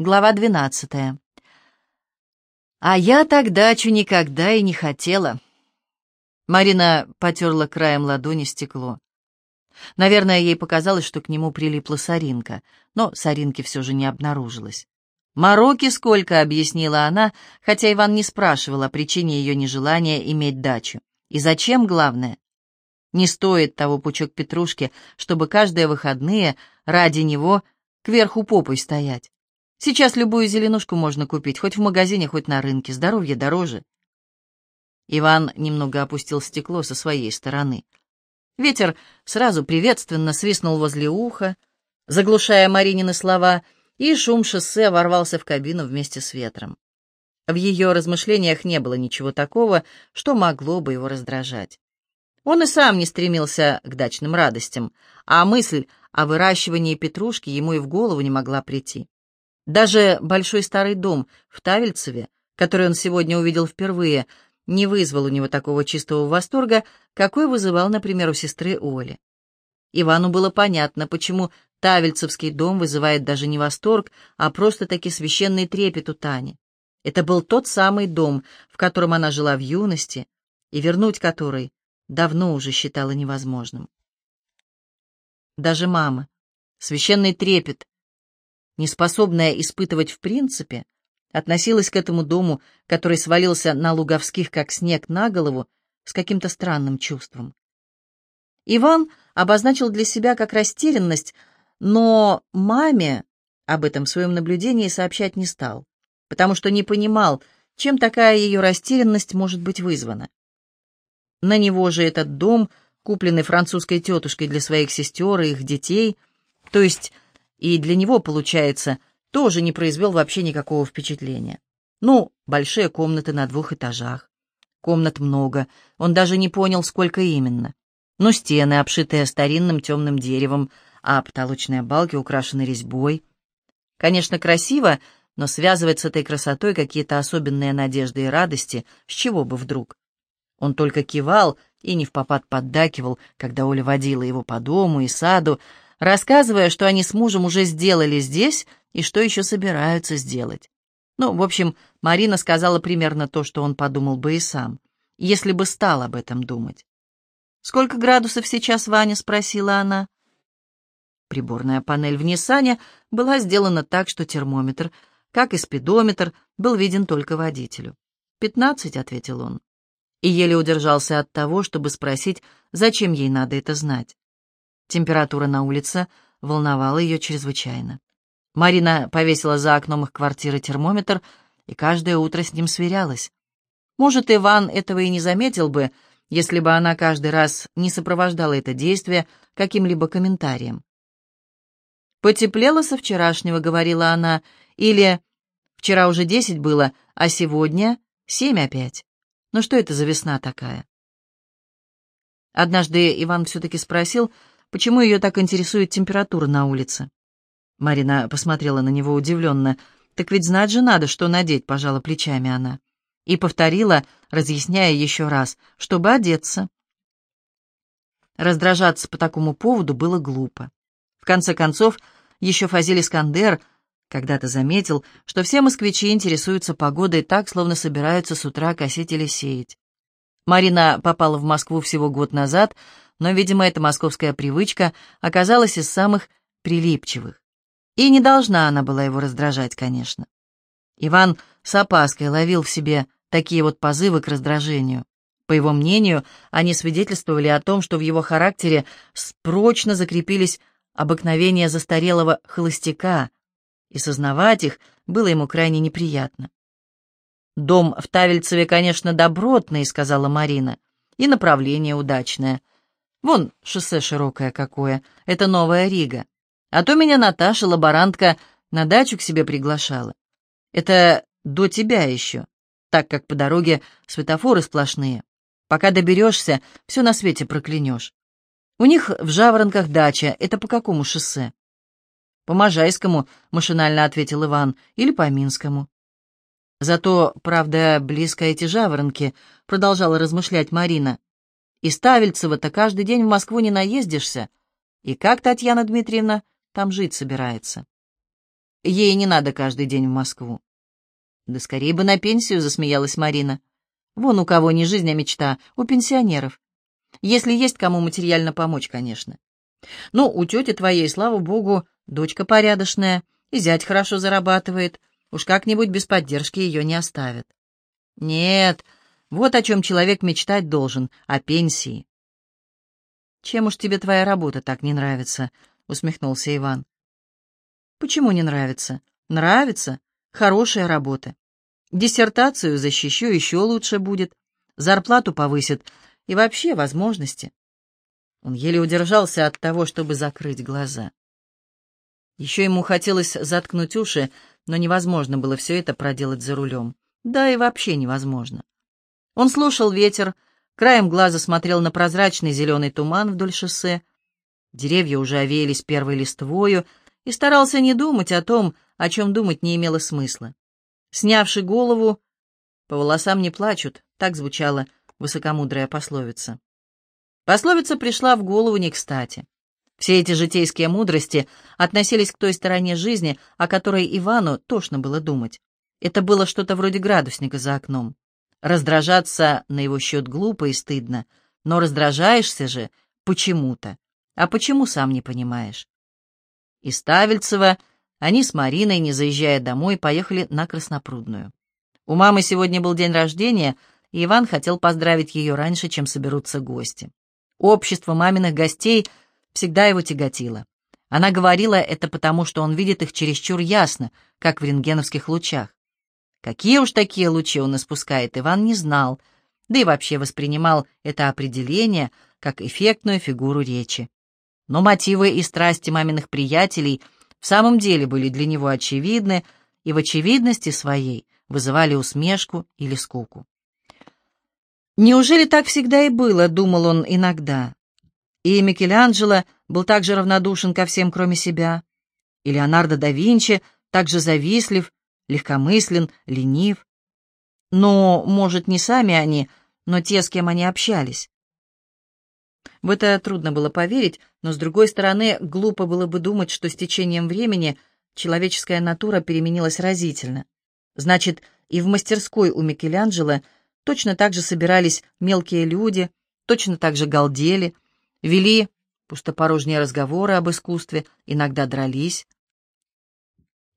Глава двенадцатая. А я так дачу никогда и не хотела. Марина потерла краем ладони стекло. Наверное, ей показалось, что к нему прилипла соринка, но соринки все же не обнаружилось. «Мороки сколько!» — объяснила она, хотя Иван не спрашивал о причине ее нежелания иметь дачу. «И зачем, главное?» Не стоит того пучок петрушки, чтобы каждые выходные ради него кверху попой стоять. Сейчас любую зеленушку можно купить, хоть в магазине, хоть на рынке. Здоровье дороже. Иван немного опустил стекло со своей стороны. Ветер сразу приветственно свистнул возле уха, заглушая Маринины слова, и шум шоссе ворвался в кабину вместе с ветром. В ее размышлениях не было ничего такого, что могло бы его раздражать. Он и сам не стремился к дачным радостям, а мысль о выращивании петрушки ему и в голову не могла прийти. Даже большой старый дом в Тавельцеве, который он сегодня увидел впервые, не вызвал у него такого чистого восторга, какой вызывал, например, у сестры Оли. Ивану было понятно, почему Тавельцевский дом вызывает даже не восторг, а просто-таки священный трепет у Тани. Это был тот самый дом, в котором она жила в юности, и вернуть который давно уже считала невозможным. Даже мама, священный трепет, неспособная испытывать в принципе, относилась к этому дому, который свалился на Луговских, как снег на голову, с каким-то странным чувством. Иван обозначил для себя как растерянность, но маме об этом своем наблюдении сообщать не стал, потому что не понимал, чем такая ее растерянность может быть вызвана. На него же этот дом, купленный французской тетушкой для своих сестер и их детей, то есть и для него, получается, тоже не произвел вообще никакого впечатления. Ну, большие комнаты на двух этажах. Комнат много, он даже не понял, сколько именно. Но стены, обшитые старинным темным деревом, а потолочные балки украшены резьбой. Конечно, красиво, но связывать с этой красотой какие-то особенные надежды и радости, с чего бы вдруг? Он только кивал и не в попад поддакивал, когда Оля водила его по дому и саду, рассказывая, что они с мужем уже сделали здесь и что еще собираются сделать. Ну, в общем, Марина сказала примерно то, что он подумал бы и сам, если бы стал об этом думать. «Сколько градусов сейчас, Ваня?» — спросила она. Приборная панель в Ниссане была сделана так, что термометр, как и спидометр, был виден только водителю. «Пятнадцать», — ответил он. И еле удержался от того, чтобы спросить, зачем ей надо это знать. Температура на улице волновала ее чрезвычайно. Марина повесила за окном их квартиры термометр и каждое утро с ним сверялась. Может, Иван этого и не заметил бы, если бы она каждый раз не сопровождала это действие каким-либо комментарием. «Потеплело со вчерашнего», — говорила она, или «вчера уже десять было, а сегодня семь опять». Ну что это за весна такая? Однажды Иван все-таки спросил, Почему ее так интересует температура на улице?» Марина посмотрела на него удивленно. «Так ведь знать же надо, что надеть», — пожала плечами она. И повторила, разъясняя еще раз, чтобы одеться. Раздражаться по такому поводу было глупо. В конце концов, еще Фазиль Искандер когда-то заметил, что все москвичи интересуются погодой так, словно собираются с утра косить или сеять. Марина попала в Москву всего год назад, но, видимо, эта московская привычка оказалась из самых прилипчивых. И не должна она была его раздражать, конечно. Иван с опаской ловил в себе такие вот позывы к раздражению. По его мнению, они свидетельствовали о том, что в его характере прочно закрепились обыкновения застарелого холостяка, и сознавать их было ему крайне неприятно. «Дом в Тавельцеве, конечно, добротный», — сказала Марина, — «и направление удачное. Вон шоссе широкое какое, это Новая Рига. А то меня Наташа, лаборантка, на дачу к себе приглашала. Это до тебя еще, так как по дороге светофоры сплошные. Пока доберешься, все на свете проклянешь. У них в Жаворонках дача, это по какому шоссе? По Можайскому, машинально ответил Иван, или по Минскому. Зато, правда, близко эти Жаворонки, продолжала размышлять Марина. И Ставельцева-то каждый день в Москву не наездишься. И как Татьяна Дмитриевна там жить собирается? ей не надо каждый день в Москву. Да скорее бы на пенсию, засмеялась Марина. Вон у кого не жизнь, а мечта, у пенсионеров. Если есть кому материально помочь, конечно. Ну, у тети твоей, слава богу, дочка порядочная, и зять хорошо зарабатывает. Уж как-нибудь без поддержки ее не оставят. Нет, вот о чем человек мечтать должен, о пенсии. «Чем уж тебе твоя работа так не нравится?» — усмехнулся Иван. «Почему не нравится? Нравится. Хорошая работа. Диссертацию защищу, еще лучше будет. Зарплату повысит. И вообще возможности». Он еле удержался от того, чтобы закрыть глаза. Еще ему хотелось заткнуть уши, но невозможно было все это проделать за рулем. Да и вообще невозможно. Он слушал ветер, краем глаза смотрел на прозрачный зеленый туман вдоль шоссе. Деревья уже овеялись первой листвою, и старался не думать о том, о чем думать не имело смысла. Снявши голову, по волосам не плачут, так звучала высокомудрая пословица. Пословица пришла в голову не кстати. Все эти житейские мудрости относились к той стороне жизни, о которой Ивану тошно было думать. Это было что-то вроде градусника за окном. Раздражаться на его счет глупо и стыдно, но раздражаешься же почему-то. А почему, сам не понимаешь. Из Ставельцева они с Мариной, не заезжая домой, поехали на Краснопрудную. У мамы сегодня был день рождения, и Иван хотел поздравить ее раньше, чем соберутся гости. Общество маминых гостей всегда его тяготило. Она говорила это потому, что он видит их чересчур ясно, как в рентгеновских лучах. Какие уж такие лучи он испускает, Иван не знал, да и вообще воспринимал это определение как эффектную фигуру речи. Но мотивы и страсти маминых приятелей в самом деле были для него очевидны и в очевидности своей вызывали усмешку или скуку. Неужели так всегда и было, думал он иногда. И Микеланджело был также равнодушен ко всем, кроме себя. И Леонардо да Винчи также завистлив, легкомыслен, ленив. Но, может, не сами они, но те, с кем они общались. В это трудно было поверить, но, с другой стороны, глупо было бы думать, что с течением времени человеческая натура переменилась разительно. Значит, и в мастерской у Микеланджело точно так же собирались мелкие люди, точно так же галдели, вели пустопорожние разговоры об искусстве, иногда дрались.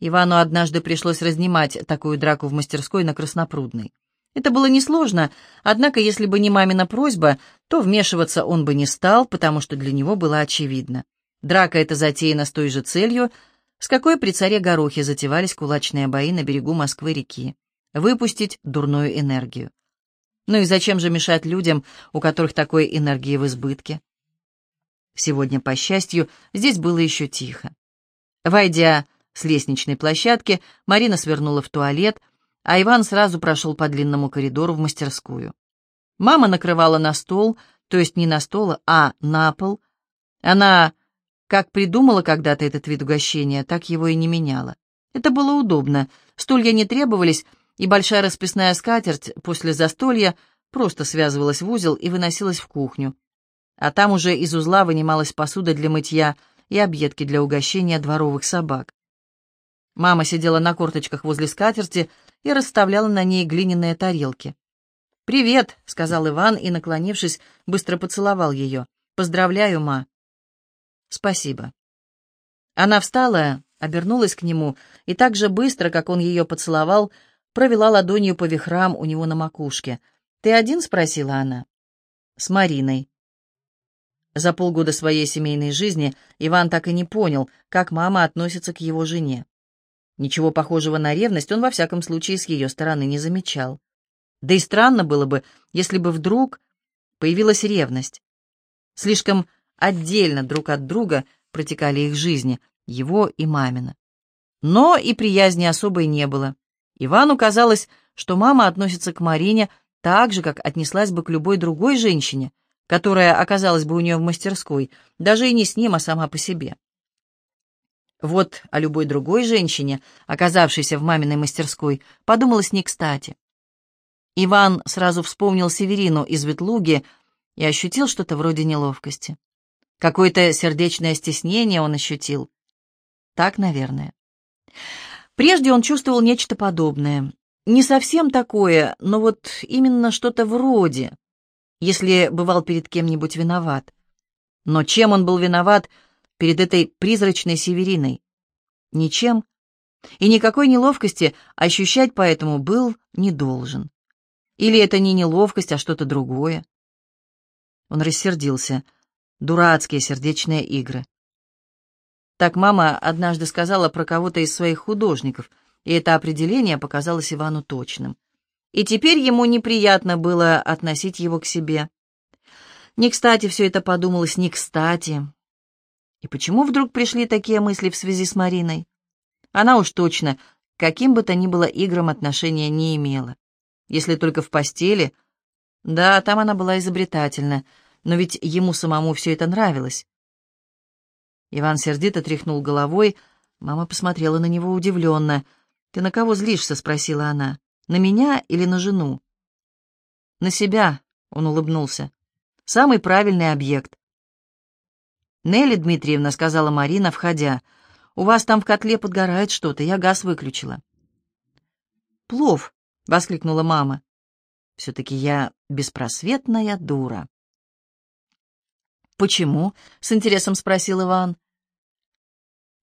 Ивану однажды пришлось разнимать такую драку в мастерской на Краснопрудной. Это было несложно, однако если бы не мамина просьба, то вмешиваться он бы не стал, потому что для него было очевидно. Драка эта затеяна с той же целью, с какой при царе Горохе затевались кулачные бои на берегу Москвы-реки — выпустить дурную энергию. Ну и зачем же мешать людям, у которых такой энергии в избытке? Сегодня, по счастью, здесь было еще тихо. Войдя с лестничной площадки, Марина свернула в туалет — а Иван сразу прошел по длинному коридору в мастерскую. Мама накрывала на стол, то есть не на стол, а на пол. Она как придумала когда-то этот вид угощения, так его и не меняла. Это было удобно, стулья не требовались, и большая расписная скатерть после застолья просто связывалась в узел и выносилась в кухню. А там уже из узла вынималась посуда для мытья и объедки для угощения дворовых собак. Мама сидела на корточках возле скатерти и расставляла на ней глиняные тарелки. «Привет», — сказал Иван и, наклонившись, быстро поцеловал ее. «Поздравляю, ма». «Спасибо». Она встала, обернулась к нему и так же быстро, как он ее поцеловал, провела ладонью по вихрам у него на макушке. «Ты один?» — спросила она. «С Мариной». За полгода своей семейной жизни Иван так и не понял, как мама относится к его жене. Ничего похожего на ревность он во всяком случае с ее стороны не замечал. Да и странно было бы, если бы вдруг появилась ревность. Слишком отдельно друг от друга протекали их жизни, его и мамина. Но и приязни особой не было. Ивану казалось, что мама относится к Марине так же, как отнеслась бы к любой другой женщине, которая оказалась бы у нее в мастерской, даже и не с ним, а сама по себе. Вот о любой другой женщине, оказавшейся в маминой мастерской, подумалось не кстати. Иван сразу вспомнил Северину из Ветлуги и ощутил что-то вроде неловкости. Какое-то сердечное стеснение он ощутил. Так, наверное. Прежде он чувствовал нечто подобное. Не совсем такое, но вот именно что-то вроде, если бывал перед кем-нибудь виноват. Но чем он был виноват перед этой призрачной Севериной? Ничем. И никакой неловкости ощущать поэтому был не должен. Или это не неловкость, а что-то другое. Он рассердился. Дурацкие сердечные игры. Так мама однажды сказала про кого-то из своих художников, и это определение показалось Ивану точным. И теперь ему неприятно было относить его к себе. Не кстати все это подумалось, не кстати. И почему вдруг пришли такие мысли в связи с Мариной? Она уж точно, каким бы то ни было играм отношения не имела. Если только в постели. Да, там она была изобретательна, но ведь ему самому все это нравилось. Иван сердито тряхнул головой. Мама посмотрела на него удивленно. «Ты на кого злишься?» — спросила она. «На меня или на жену?» «На себя», — он улыбнулся. «Самый правильный объект». «Нелли Дмитриевна», — сказала Марина, входя, — «у вас там в котле подгорает что-то, я газ выключила». «Плов», — воскликнула мама. «Все-таки я беспросветная дура». «Почему?» — с интересом спросил Иван.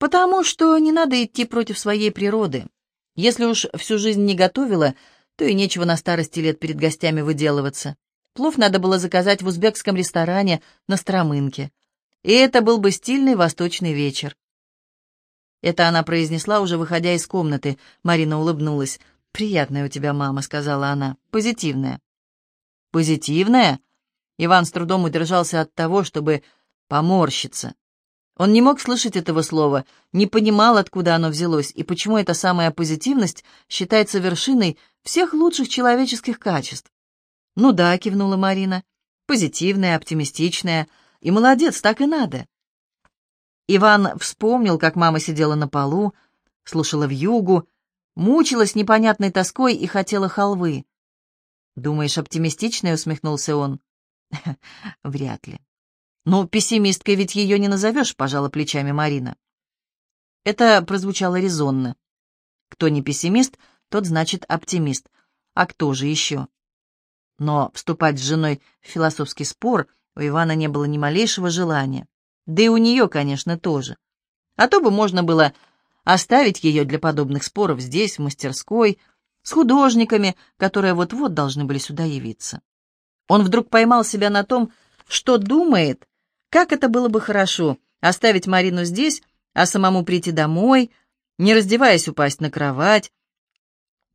Потому что не надо идти против своей природы. Если уж всю жизнь не готовила, то и нечего на старости лет перед гостями выделываться. Плов надо было заказать в узбекском ресторане на Стромынке. И это был бы стильный восточный вечер. Это она произнесла, уже выходя из комнаты. Марина улыбнулась. «Приятная у тебя мама», — сказала она. «Позитивная». «Позитивная?» Иван с трудом удержался от того, чтобы поморщиться. Он не мог слышать этого слова, не понимал, откуда оно взялось и почему эта самая позитивность считается вершиной всех лучших человеческих качеств. «Ну да», — кивнула Марина, — «позитивная, оптимистичная, и молодец, так и надо». Иван вспомнил, как мама сидела на полу, слушала вьюгу, мучилась непонятной тоской и хотела халвы. «Думаешь, оптимистичная?» — усмехнулся он. «Вряд ли». «Ну, пессимисткой ведь ее не назовешь», — пожала плечами Марина. Это прозвучало резонно. Кто не пессимист, тот значит оптимист. А кто же еще? Но вступать с женой в философский спор у Ивана не было ни малейшего желания. Да и у нее, конечно, тоже. А то бы можно было оставить ее для подобных споров здесь, в мастерской, с художниками, которые вот-вот должны были сюда явиться. Он вдруг поймал себя на том, что думает, как это было бы хорошо оставить Марину здесь, а самому прийти домой, не раздеваясь упасть на кровать,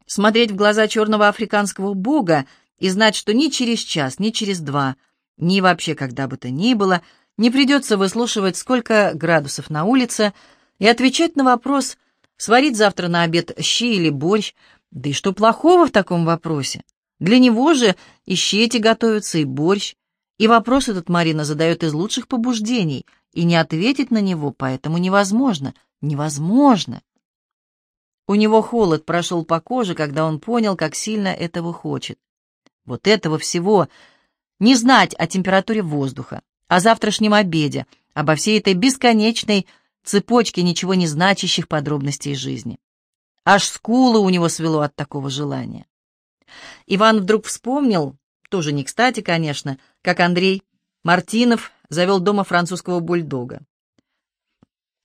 смотреть в глаза черного африканского бога и знать, что ни через час, ни через два, ни вообще когда бы то ни было, не придется выслушивать, сколько градусов на улице, и отвечать на вопрос, сварить завтра на обед щи или борщ, да и что плохого в таком вопросе? Для него же и щи эти готовятся, и борщ, и вопрос этот Марина задает из лучших побуждений, и не ответить на него поэтому невозможно. Невозможно. У него холод прошел по коже, когда он понял, как сильно этого хочет. Вот этого всего. Не знать о температуре воздуха, о завтрашнем обеде, обо всей этой бесконечной цепочке ничего не значащих подробностей жизни. Аж скулы у него свело от такого желания. Иван вдруг вспомнил, тоже не кстати, конечно, как Андрей Мартинов завел дома французского бульдога.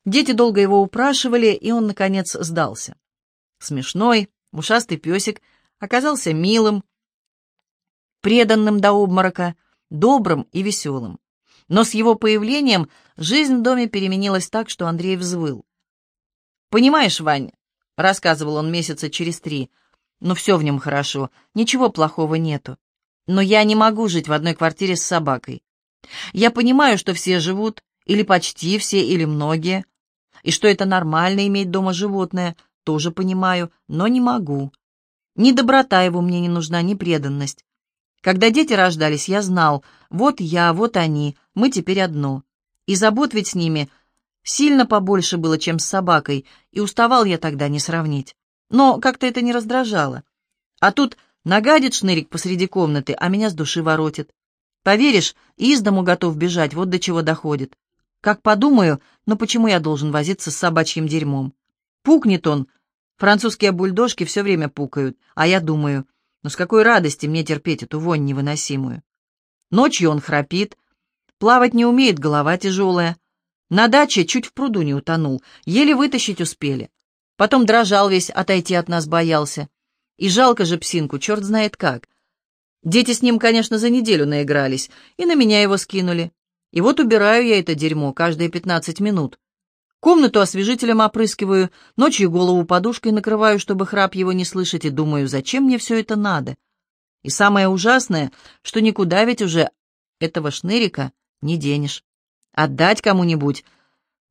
Дети долго его упрашивали, и он, наконец, сдался. Смешной, ушастый песик оказался милым, преданным до обморока, добрым и веселым. Но с его появлением жизнь в доме переменилась так, что Андрей взвыл. «Понимаешь, Вань», — рассказывал он месяца через три, — «ну все в нем хорошо, ничего плохого нету. Но я не могу жить в одной квартире с собакой. Я понимаю, что все живут, или почти все, или многие, и что это нормально иметь дома животное, тоже понимаю, но не могу. Ни доброта его мне не нужна, ни преданность. Когда дети рождались, я знал, вот я, вот они, мы теперь одно. И забот ведь с ними сильно побольше было, чем с собакой, и уставал я тогда не сравнить. Но как-то это не раздражало. А тут Нагадит шнырик посреди комнаты, а меня с души воротит. Поверишь, из дому готов бежать, вот до чего доходит. Как подумаю, но почему я должен возиться с собачьим дерьмом? Пукнет он. Французские бульдожки все время пукают, а я думаю, ну с какой радости мне терпеть эту вонь невыносимую. Ночью он храпит, плавать не умеет, голова тяжелая. На даче чуть в пруду не утонул, еле вытащить успели. Потом дрожал весь, отойти от нас боялся. И жалко же псинку, черт знает как. Дети с ним, конечно, за неделю наигрались, и на меня его скинули. И вот убираю я это дерьмо каждые пятнадцать минут. Комнату освежителем опрыскиваю, ночью голову подушкой накрываю, чтобы храп его не слышать, и думаю, зачем мне все это надо. И самое ужасное, что никуда ведь уже этого шнырика не денешь. Отдать кому-нибудь.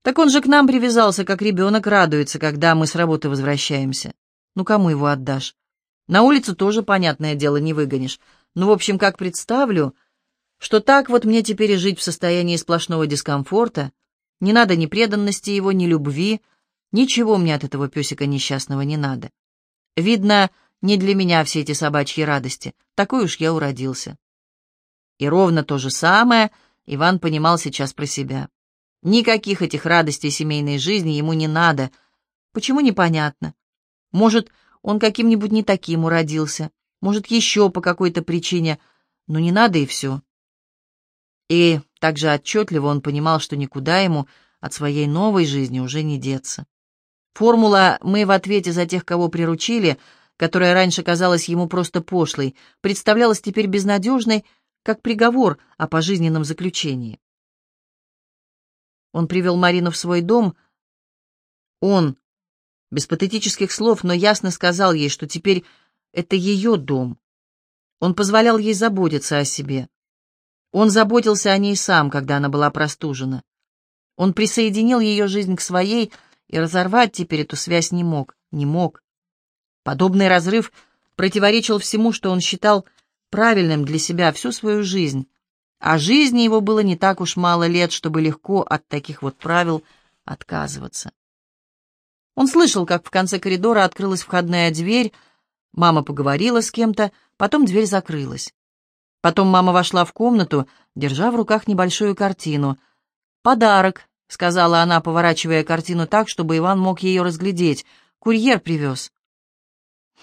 Так он же к нам привязался, как ребенок радуется, когда мы с работы возвращаемся. Ну, кому его отдашь? На улицу тоже, понятное дело, не выгонишь. Ну, в общем, как представлю, что так вот мне теперь и жить в состоянии сплошного дискомфорта, не надо ни преданности его, ни любви, ничего мне от этого песика несчастного не надо. Видно, не для меня все эти собачьи радости, такой уж я уродился. И ровно то же самое Иван понимал сейчас про себя. Никаких этих радостей семейной жизни ему не надо. Почему, непонятно. Может, он каким-нибудь не таким уродился, может, еще по какой-то причине, но не надо и все. И также отчетливо он понимал, что никуда ему от своей новой жизни уже не деться. Формула «мы в ответе за тех, кого приручили», которая раньше казалась ему просто пошлой, представлялась теперь безнадежной, как приговор о пожизненном заключении. Он привел Марину в свой дом. Он, без патетических слов, но ясно сказал ей, что теперь это ее дом. Он позволял ей заботиться о себе. Он заботился о ней сам, когда она была простужена. Он присоединил ее жизнь к своей, и разорвать теперь эту связь не мог, не мог. Подобный разрыв противоречил всему, что он считал правильным для себя всю свою жизнь, а жизни его было не так уж мало лет, чтобы легко от таких вот правил отказываться. Он слышал, как в конце коридора открылась входная дверь, мама поговорила с кем-то, потом дверь закрылась. Потом мама вошла в комнату, держа в руках небольшую картину. «Подарок», — сказала она, поворачивая картину так, чтобы Иван мог ее разглядеть. «Курьер привез».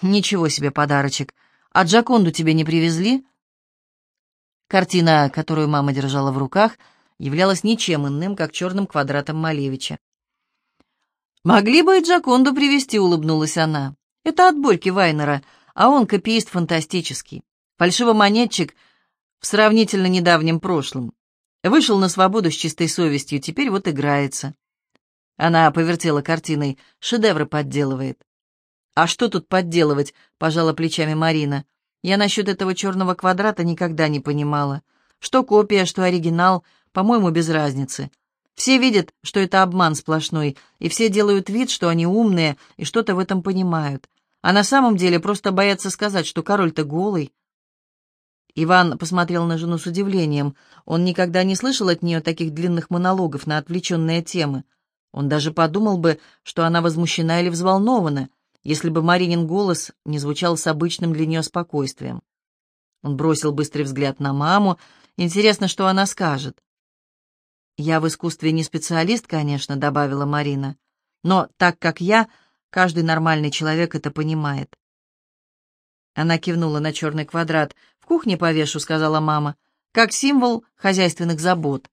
«Ничего себе подарочек. А Джаконду тебе не привезли?» Картина, которую мама держала в руках, являлась ничем иным, как черным квадратом Малевича. «Могли бы и Джаконду привезти», — улыбнулась она. «Это от Борьки Вайнера, а он копиист фантастический. Фальшивомонетчик в сравнительно недавнем прошлом. Вышел на свободу с чистой совестью, теперь вот играется. Она повертела картиной, шедевры подделывает. «А что тут подделывать?» — пожала плечами Марина. «Я насчет этого черного квадрата никогда не понимала. Что копия, что оригинал, по-моему, без разницы. Все видят, что это обман сплошной, и все делают вид, что они умные и что-то в этом понимают. А на самом деле просто боятся сказать, что король-то голый, Иван посмотрел на жену с удивлением. Он никогда не слышал от нее таких длинных монологов на отвлеченные темы. Он даже подумал бы, что она возмущена или взволнована, если бы Маринин голос не звучал с обычным для нее спокойствием. Он бросил быстрый взгляд на маму. Интересно, что она скажет. «Я в искусстве не специалист, конечно», — добавила Марина. «Но так как я, каждый нормальный человек это понимает. Она кивнула на черный квадрат. «В кухне повешу», — сказала мама, — «как символ хозяйственных забот».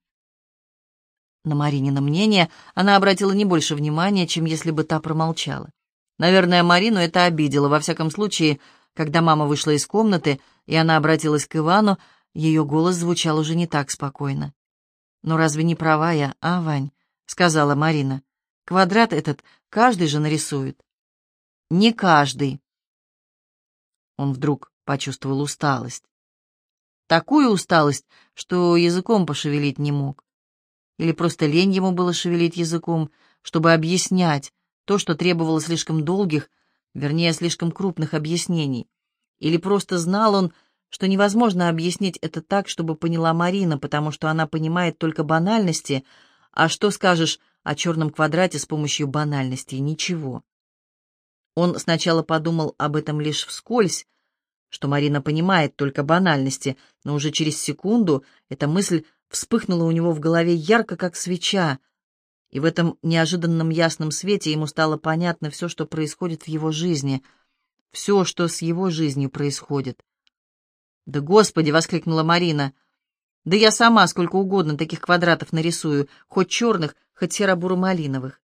На Маринина мнение она обратила не больше внимания, чем если бы та промолчала. Наверное, Марину это обидело. Во всяком случае, когда мама вышла из комнаты, и она обратилась к Ивану, ее голос звучал уже не так спокойно. «Ну разве не права я, а, Вань?» — сказала Марина. «Квадрат этот каждый же нарисует». «Не каждый», он вдруг почувствовал усталость. Такую усталость, что языком пошевелить не мог. Или просто лень ему было шевелить языком, чтобы объяснять то, что требовало слишком долгих, вернее, слишком крупных объяснений. Или просто знал он, что невозможно объяснить это так, чтобы поняла Марина, потому что она понимает только банальности, а что скажешь о черном квадрате с помощью банальности? Ничего. Он сначала подумал об этом лишь вскользь, что Марина понимает только банальности, но уже через секунду эта мысль вспыхнула у него в голове ярко, как свеча, И в этом неожиданном ясном свете ему стало понятно все, что происходит в его жизни, все, что с его жизнью происходит. «Да господи!» — воскликнула Марина. «Да я сама сколько угодно таких квадратов нарисую, хоть черных, хоть серо-буро-малиновых».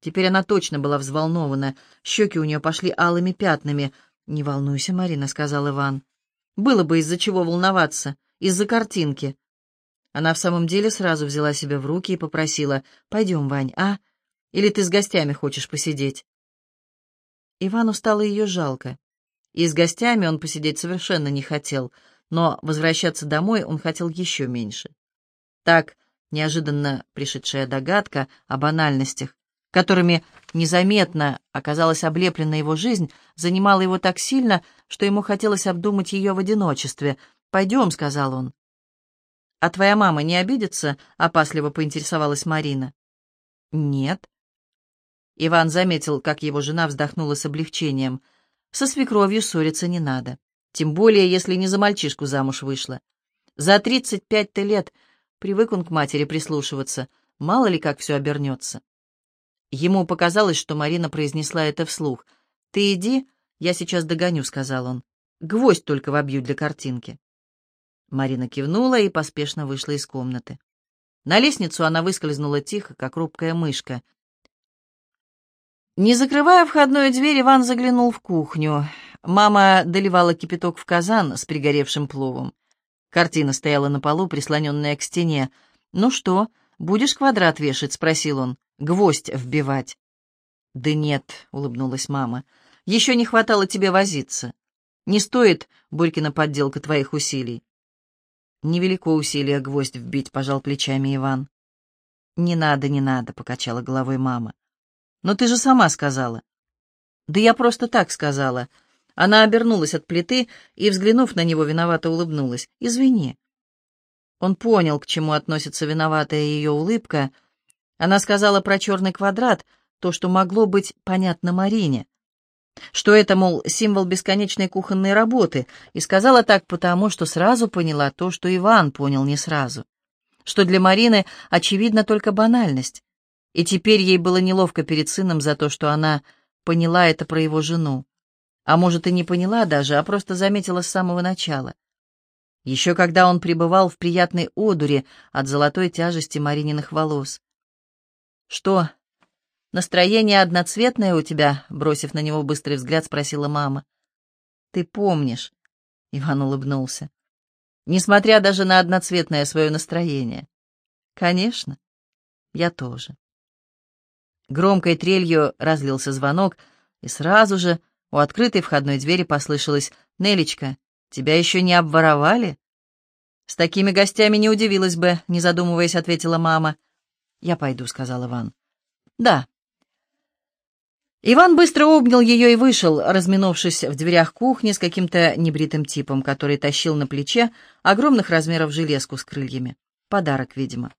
Теперь она точно была взволнована, щеки у нее пошли алыми пятнами. «Не волнуйся, Марина», — сказал Иван. «Было бы из-за чего волноваться, из-за картинки. Она в самом деле сразу взяла себя в руки и попросила, «Пойдем, Вань, а? Или ты с гостями хочешь посидеть?» Ивану стало ее жалко. И с гостями он посидеть совершенно не хотел, но возвращаться домой он хотел еще меньше. Так, неожиданно пришедшая догадка о банальностях, которыми незаметно оказалась облеплена его жизнь, занимала его так сильно, что ему хотелось обдумать ее в одиночестве. «Пойдем», — сказал он. «А твоя мама не обидится?» — опасливо поинтересовалась Марина. «Нет». Иван заметил, как его жена вздохнула с облегчением. «Со свекровью ссориться не надо. Тем более, если не за мальчишку замуж вышла. За тридцать пять-то лет привык он к матери прислушиваться. Мало ли, как все обернется». Ему показалось, что Марина произнесла это вслух. «Ты иди, я сейчас догоню», — сказал он. «Гвоздь только вобью для картинки». Марина кивнула и поспешно вышла из комнаты. На лестницу она выскользнула тихо, как робкая мышка. Не закрывая входную дверь, Иван заглянул в кухню. Мама доливала кипяток в казан с пригоревшим пловом. Картина стояла на полу, прислоненная к стене. «Ну что, будешь квадрат вешать?» — спросил он. «Гвоздь вбивать». «Да нет», — улыбнулась мама. «Еще не хватало тебе возиться. Не стоит, Борькина подделка, твоих усилий. Невелико усилие гвоздь вбить, пожал плечами Иван. Не надо, не надо, покачала головой мама. Но ты же сама сказала. Да я просто так сказала. Она обернулась от плиты и, взглянув на него, виновато улыбнулась. Извини. Он понял, к чему относится виноватая ее улыбка. Она сказала про черный квадрат, то, что могло быть понятно Марине что это, мол, символ бесконечной кухонной работы, и сказала так потому, что сразу поняла то, что Иван понял не сразу, что для Марины очевидна только банальность, и теперь ей было неловко перед сыном за то, что она поняла это про его жену, а может и не поняла даже, а просто заметила с самого начала. Еще когда он пребывал в приятной одуре от золотой тяжести Марининых волос. «Что, «Настроение одноцветное у тебя?» — бросив на него быстрый взгляд, спросила мама. «Ты помнишь?» — Иван улыбнулся. «Несмотря даже на одноцветное свое настроение». «Конечно, я тоже». Громкой трелью разлился звонок, и сразу же у открытой входной двери послышалось «Нелечка, тебя еще не обворовали?» «С такими гостями не удивилась бы», — не задумываясь, ответила мама. «Я пойду», — сказал Иван. «Да, Иван быстро обнял ее и вышел, разминувшись в дверях кухни с каким-то небритым типом, который тащил на плече огромных размеров железку с крыльями. Подарок, видимо.